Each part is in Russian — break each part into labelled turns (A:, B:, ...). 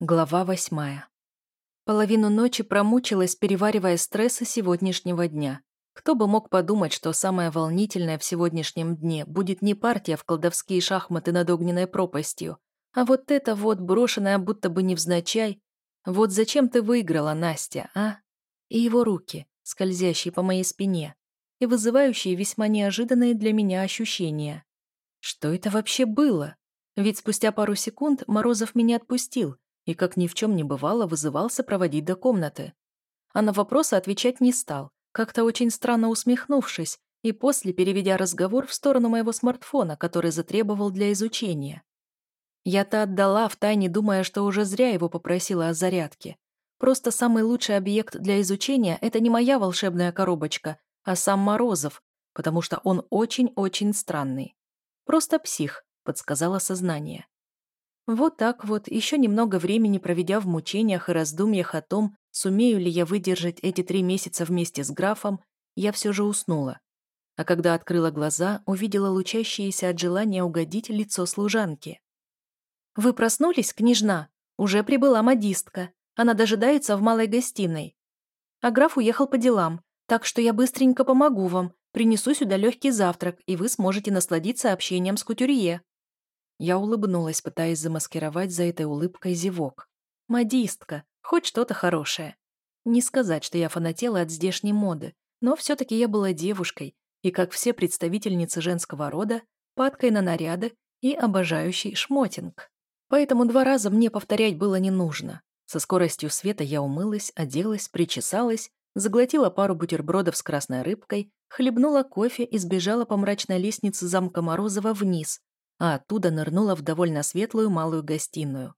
A: Глава восьмая. Половину ночи промучилась, переваривая стрессы сегодняшнего дня. Кто бы мог подумать, что самое волнительное в сегодняшнем дне будет не партия в колдовские шахматы над огненной пропастью, а вот это вот брошенная будто бы невзначай. Вот зачем ты выиграла, Настя, а? И его руки, скользящие по моей спине, и вызывающие весьма неожиданные для меня ощущения. Что это вообще было? Ведь спустя пару секунд Морозов меня отпустил, и, как ни в чем не бывало, вызывался проводить до комнаты. А на вопросы отвечать не стал, как-то очень странно усмехнувшись, и после переведя разговор в сторону моего смартфона, который затребовал для изучения. Я-то отдала, втайне думая, что уже зря его попросила о зарядке. Просто самый лучший объект для изучения – это не моя волшебная коробочка, а сам Морозов, потому что он очень-очень странный. Просто псих, подсказало сознание. Вот так вот, еще немного времени проведя в мучениях и раздумьях о том, сумею ли я выдержать эти три месяца вместе с графом, я все же уснула. А когда открыла глаза, увидела лучащееся от желания угодить лицо служанки. «Вы проснулись, княжна? Уже прибыла модистка. Она дожидается в малой гостиной. А граф уехал по делам, так что я быстренько помогу вам, принесу сюда легкий завтрак, и вы сможете насладиться общением с кутюрье». Я улыбнулась, пытаясь замаскировать за этой улыбкой зевок. Модистка, хоть что-то хорошее. Не сказать, что я фанатела от здешней моды, но все-таки я была девушкой, и, как все представительницы женского рода, падкой на наряды и обожающий шмотинг. Поэтому два раза мне повторять было не нужно. Со скоростью света я умылась, оделась, причесалась, заглотила пару бутербродов с красной рыбкой, хлебнула кофе и сбежала по мрачной лестнице замка Морозова вниз, а оттуда нырнула в довольно светлую малую гостиную.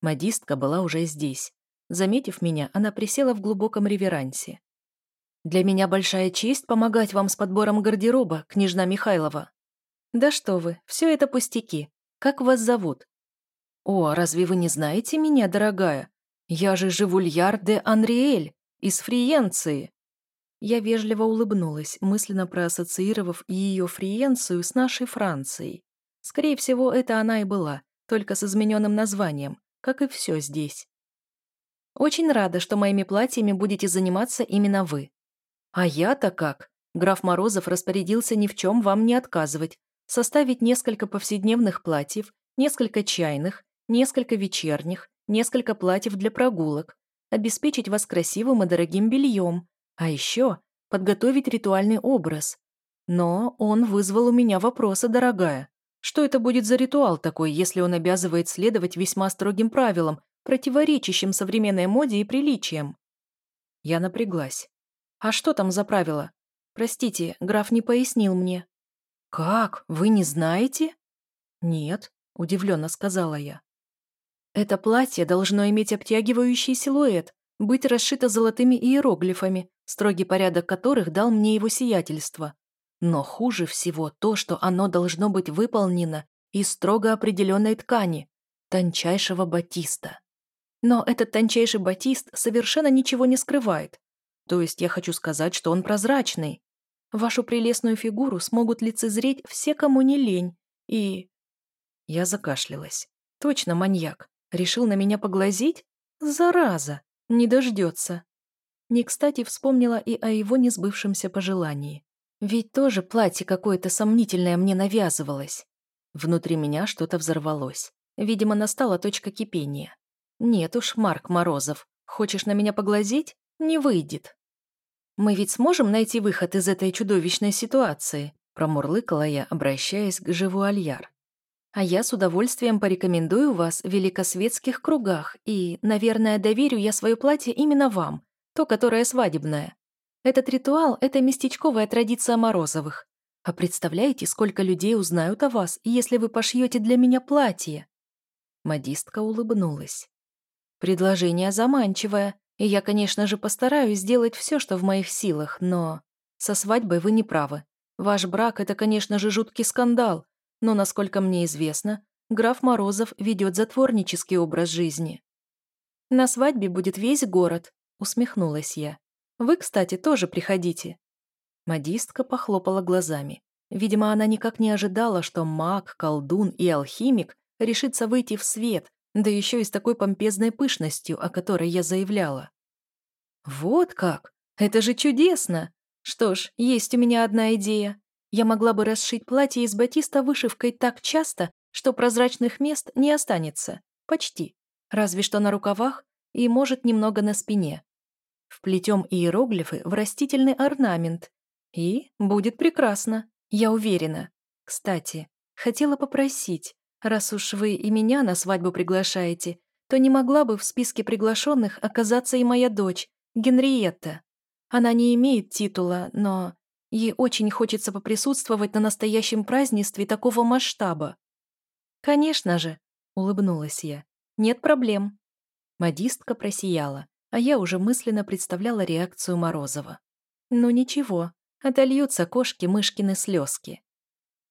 A: Модистка была уже здесь. Заметив меня, она присела в глубоком реверансе. «Для меня большая честь помогать вам с подбором гардероба, княжна Михайлова». «Да что вы, все это пустяки. Как вас зовут?» «О, а разве вы не знаете меня, дорогая? Я же Живульяр де Анриэль из Фриенции». Я вежливо улыбнулась, мысленно проассоциировав ее Фриенцию с нашей Францией. Скорее всего, это она и была, только с измененным названием, как и все здесь. Очень рада, что моими платьями будете заниматься именно вы. А я-то как? Граф Морозов распорядился ни в чем вам не отказывать, составить несколько повседневных платьев, несколько чайных, несколько вечерних, несколько платьев для прогулок, обеспечить вас красивым и дорогим бельем, а еще подготовить ритуальный образ. Но он вызвал у меня вопросы, дорогая. Что это будет за ритуал такой, если он обязывает следовать весьма строгим правилам, противоречащим современной моде и приличиям? Я напряглась. А что там за правила? Простите, граф не пояснил мне. Как? Вы не знаете? Нет, удивленно сказала я. Это платье должно иметь обтягивающий силуэт, быть расшито золотыми иероглифами, строгий порядок которых дал мне его сиятельство. Но хуже всего то, что оно должно быть выполнено из строго определенной ткани, тончайшего батиста. Но этот тончайший батист совершенно ничего не скрывает. То есть я хочу сказать, что он прозрачный. Вашу прелестную фигуру смогут лицезреть все, кому не лень. И... Я закашлялась. Точно маньяк. Решил на меня поглазеть? Зараза! Не дождется. Не кстати вспомнила и о его несбывшемся пожелании. Ведь тоже платье какое-то сомнительное мне навязывалось. Внутри меня что-то взорвалось. Видимо, настала точка кипения. Нет уж, Марк Морозов, хочешь на меня поглазеть? Не выйдет. Мы ведь сможем найти выход из этой чудовищной ситуации, промурлыкала я, обращаясь к Живуальяр. А я с удовольствием порекомендую вас в великосветских кругах и, наверное, доверю я свое платье именно вам, то, которое свадебное. Этот ритуал – это местечковая традиция Морозовых. А представляете, сколько людей узнают о вас, если вы пошьете для меня платье?» Модистка улыбнулась. «Предложение заманчивое, и я, конечно же, постараюсь сделать все, что в моих силах, но... Со свадьбой вы не правы. Ваш брак – это, конечно же, жуткий скандал, но, насколько мне известно, граф Морозов ведет затворнический образ жизни. «На свадьбе будет весь город», – усмехнулась я. Вы, кстати, тоже приходите». Модистка похлопала глазами. Видимо, она никак не ожидала, что маг, колдун и алхимик решится выйти в свет, Да еще и с такой помпезной пышностью, о которой я заявляла. Вот как! Это же чудесно! Что ж, есть у меня одна идея. Я могла бы расшить платье из батиста вышивкой так часто, что прозрачных мест не останется. Почти. Разве что на рукавах и, может, немного на спине. Вплетем иероглифы в растительный орнамент. И будет прекрасно, я уверена. Кстати, хотела попросить, раз уж вы и меня на свадьбу приглашаете, то не могла бы в списке приглашенных оказаться и моя дочь, Генриетта. Она не имеет титула, но ей очень хочется поприсутствовать на настоящем празднестве такого масштаба. «Конечно же», — улыбнулась я, — «нет проблем». Модистка просияла а я уже мысленно представляла реакцию Морозова. Ну ничего, отольются кошки-мышкины слезки.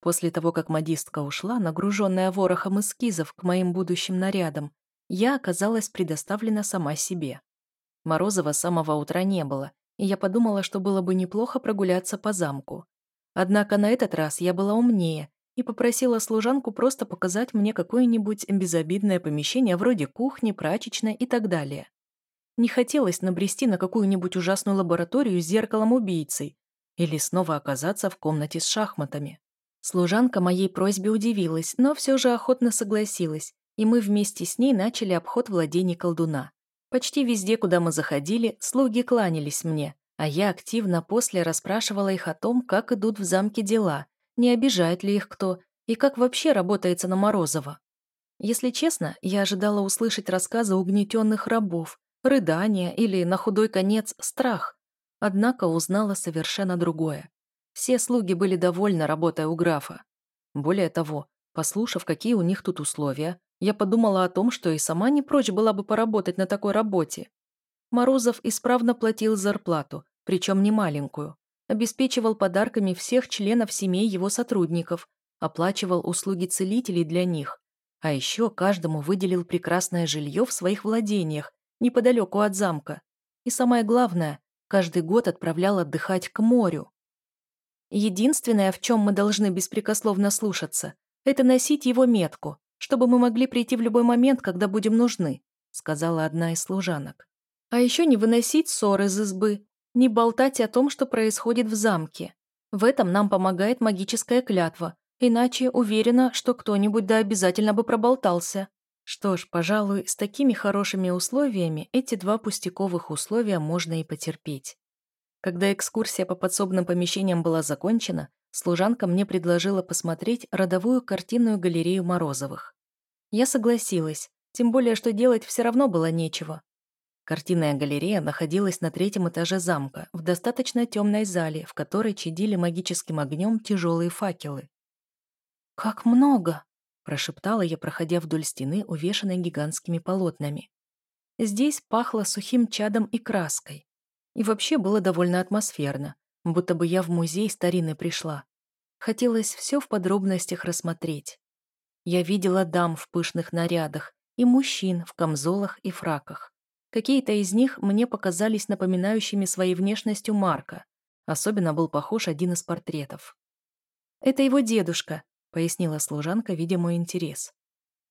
A: После того, как модистка ушла, нагруженная ворохом эскизов к моим будущим нарядам, я оказалась предоставлена сама себе. Морозова с самого утра не было, и я подумала, что было бы неплохо прогуляться по замку. Однако на этот раз я была умнее и попросила служанку просто показать мне какое-нибудь безобидное помещение вроде кухни, прачечной и так далее. Не хотелось набрести на какую-нибудь ужасную лабораторию с зеркалом убийцей или снова оказаться в комнате с шахматами. Служанка моей просьбе удивилась, но все же охотно согласилась, и мы вместе с ней начали обход владений колдуна. Почти везде, куда мы заходили, слуги кланялись мне, а я активно после расспрашивала их о том, как идут в замке дела, не обижает ли их кто и как вообще работается на Морозова. Если честно, я ожидала услышать рассказы угнетенных рабов, рыдание или, на худой конец, страх. Однако узнала совершенно другое. Все слуги были довольны, работая у графа. Более того, послушав, какие у них тут условия, я подумала о том, что и сама не прочь была бы поработать на такой работе. Морозов исправно платил зарплату, причем не маленькую, обеспечивал подарками всех членов семей его сотрудников, оплачивал услуги целителей для них, а еще каждому выделил прекрасное жилье в своих владениях неподалеку от замка. И самое главное, каждый год отправлял отдыхать к морю. Единственное, в чем мы должны беспрекословно слушаться, это носить его метку, чтобы мы могли прийти в любой момент, когда будем нужны, сказала одна из служанок. А еще не выносить ссор из избы, не болтать о том, что происходит в замке. В этом нам помогает магическая клятва, иначе уверена, что кто-нибудь да обязательно бы проболтался. Что ж, пожалуй, с такими хорошими условиями эти два пустяковых условия можно и потерпеть. Когда экскурсия по подсобным помещениям была закончена, служанка мне предложила посмотреть родовую картинную галерею Морозовых. Я согласилась, тем более, что делать все равно было нечего. Картинная галерея находилась на третьем этаже замка, в достаточно темной зале, в которой чадили магическим огнем тяжелые факелы. «Как много!» Прошептала я, проходя вдоль стены, увешанной гигантскими полотнами. Здесь пахло сухим чадом и краской. И вообще было довольно атмосферно, будто бы я в музей старины пришла. Хотелось все в подробностях рассмотреть. Я видела дам в пышных нарядах и мужчин в камзолах и фраках. Какие-то из них мне показались напоминающими своей внешностью Марка. Особенно был похож один из портретов. «Это его дедушка», пояснила служанка, видя мой интерес.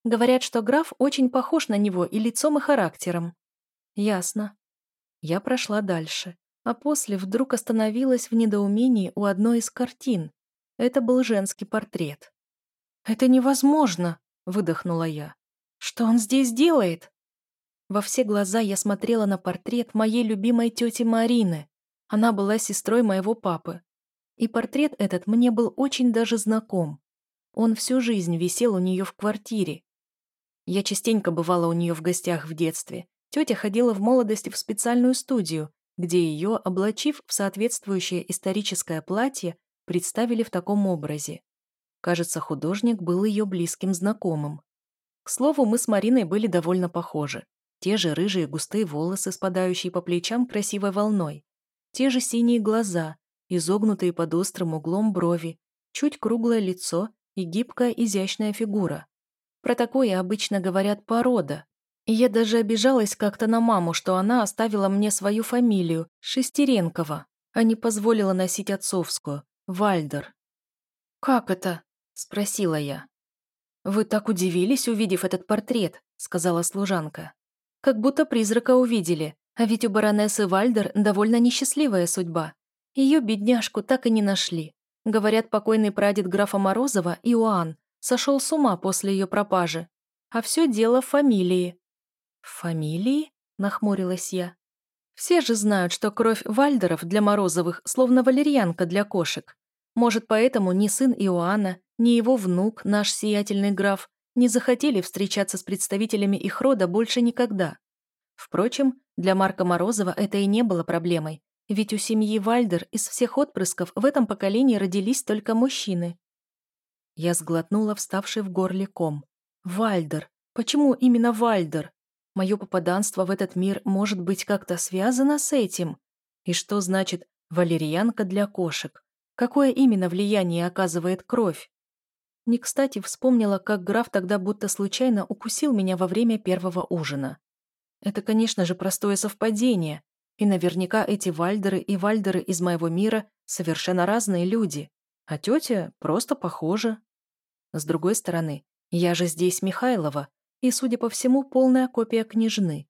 A: Говорят, что граф очень похож на него и лицом, и характером. Ясно. Я прошла дальше, а после вдруг остановилась в недоумении у одной из картин. Это был женский портрет. «Это невозможно!» — выдохнула я. «Что он здесь делает?» Во все глаза я смотрела на портрет моей любимой тети Марины. Она была сестрой моего папы. И портрет этот мне был очень даже знаком. Он всю жизнь висел у нее в квартире. Я частенько бывала у нее в гостях в детстве. Тетя ходила в молодости в специальную студию, где ее, облачив в соответствующее историческое платье, представили в таком образе. Кажется, художник был ее близким знакомым. К слову, мы с Мариной были довольно похожи. Те же рыжие густые волосы, спадающие по плечам красивой волной. Те же синие глаза, изогнутые под острым углом брови, чуть круглое лицо и гибкая изящная фигура. Про такое обычно говорят порода. И я даже обижалась как-то на маму, что она оставила мне свою фамилию, Шестеренкова, а не позволила носить отцовскую, Вальдер. «Как это?» – спросила я. «Вы так удивились, увидев этот портрет?» сказала служанка. «Как будто призрака увидели, а ведь у баронессы Вальдер довольно несчастливая судьба. Ее бедняжку так и не нашли. Говорят, покойный прадед графа Морозова, Иоанн, сошел с ума после ее пропажи. А все дело в фамилии». «В фамилии?» – нахмурилась я. «Все же знают, что кровь Вальдеров для Морозовых словно валерьянка для кошек. Может, поэтому ни сын Иоанна, ни его внук, наш сиятельный граф, не захотели встречаться с представителями их рода больше никогда. Впрочем, для Марка Морозова это и не было проблемой, ведь у семьи Вальдер из всех отпрысков в этом поколении родились только мужчины. Я сглотнула вставший в горле ком. Вальдер. Почему именно Вальдер? Мое попаданство в этот мир может быть как-то связано с этим? И что значит «валерьянка для кошек»? Какое именно влияние оказывает кровь? Не кстати вспомнила, как граф тогда будто случайно укусил меня во время первого ужина. Это, конечно же, простое совпадение, и наверняка эти вальдеры и вальдеры из моего мира совершенно разные люди, а тетя просто похожа. С другой стороны, я же здесь Михайлова, и, судя по всему, полная копия княжны.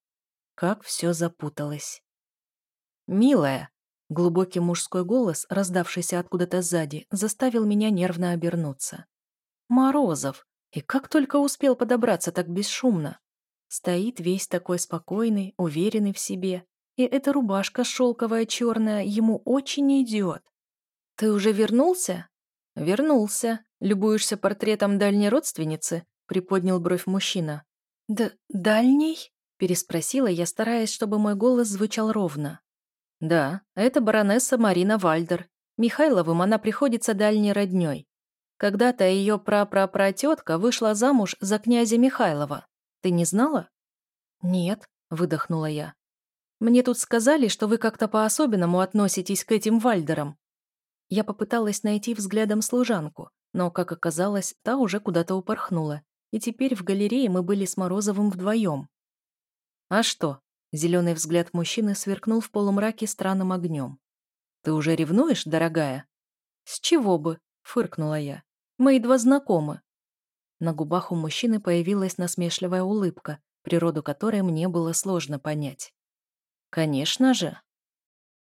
A: Как все запуталось. «Милая!» Глубокий мужской голос, раздавшийся откуда-то сзади, заставил меня нервно обернуться. Морозов. И как только успел подобраться так бесшумно. Стоит весь такой спокойный, уверенный в себе. И эта рубашка шелковая черная ему очень идет. «Ты уже вернулся?» «Вернулся. Любуешься портретом дальней родственницы?» приподнял бровь мужчина. «Да дальний?» переспросила я, стараясь, чтобы мой голос звучал ровно. «Да, это баронесса Марина Вальдер. Михайловым она приходится дальней роднёй. Когда-то ее прапрапратетка вышла замуж за князя Михайлова. Ты не знала? Нет, выдохнула я. Мне тут сказали, что вы как-то по-особенному относитесь к этим вальдерам. Я попыталась найти взглядом служанку, но, как оказалось, та уже куда-то упорхнула, и теперь в галерее мы были с Морозовым вдвоем. А что? Зеленый взгляд мужчины сверкнул в полумраке странным огнем. «Ты уже ревнуешь, дорогая?» «С чего бы?» — фыркнула я. Мы едва знакомы». На губах у мужчины появилась насмешливая улыбка, природу которой мне было сложно понять. «Конечно же»,